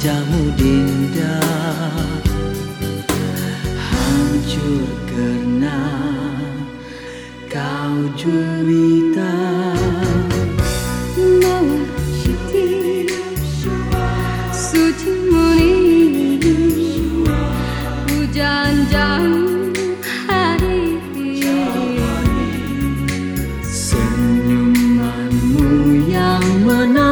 wajahmu dinda. Hancur karena kau juwita mưa not.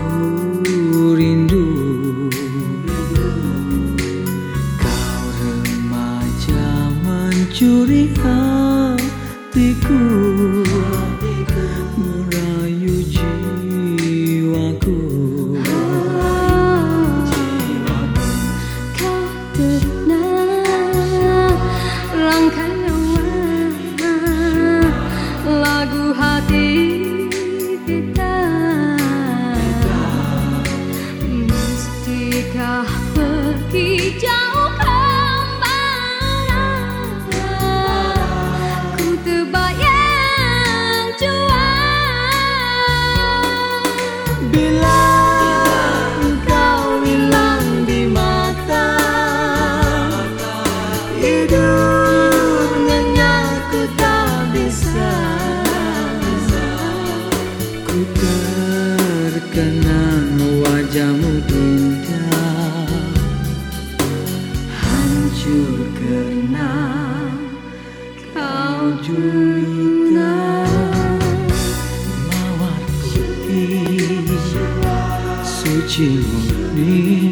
Ku rindu. Kau remaja mencuri hatiku. Merayu jiwaku. Kau nyawa Lagu hati wajahmu dinda Hancur karena kau juwita Mawar putih. Suci murni